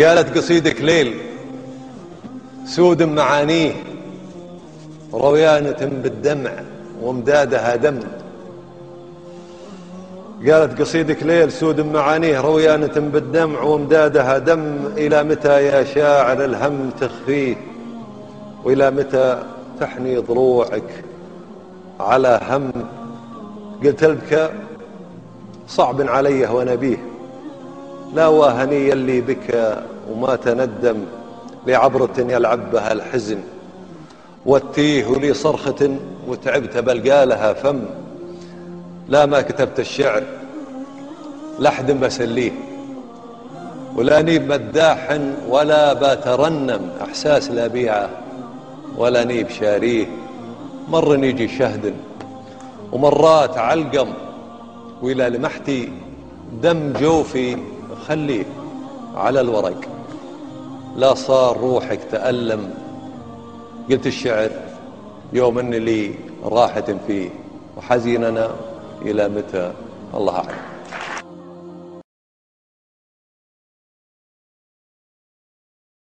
قالت قصيدك ليل سود معانيه رويانة بالدمع ومدادها دم. قالت قصيدك ليل سود معانيه رويانة بالدمع ومدادها دم. إلى متى يا شاعر الهم تخفيه؟ وإلى متى تحني ضلوعك على هم؟ قلت لك صعب علي ونبيه. لا واهني اللي بك وما تندم لعبرة يلعب بها الحزن. والتيه لي صرخة وتعبت بلقى لها فم. لا ما كتبت الشعر لحد بسليه ولا نيب مداح ولا بترنم إحساس لا بيعه ولا نيب شاريه. مر يجي شهد ومرات علقم وإلى لمحتي دم جوفي خليه على الورق. لا صار روحك تألم. قلت الشعر يوم ان لي راحة فيه وحزيننا إلى متى؟ الله أعلم.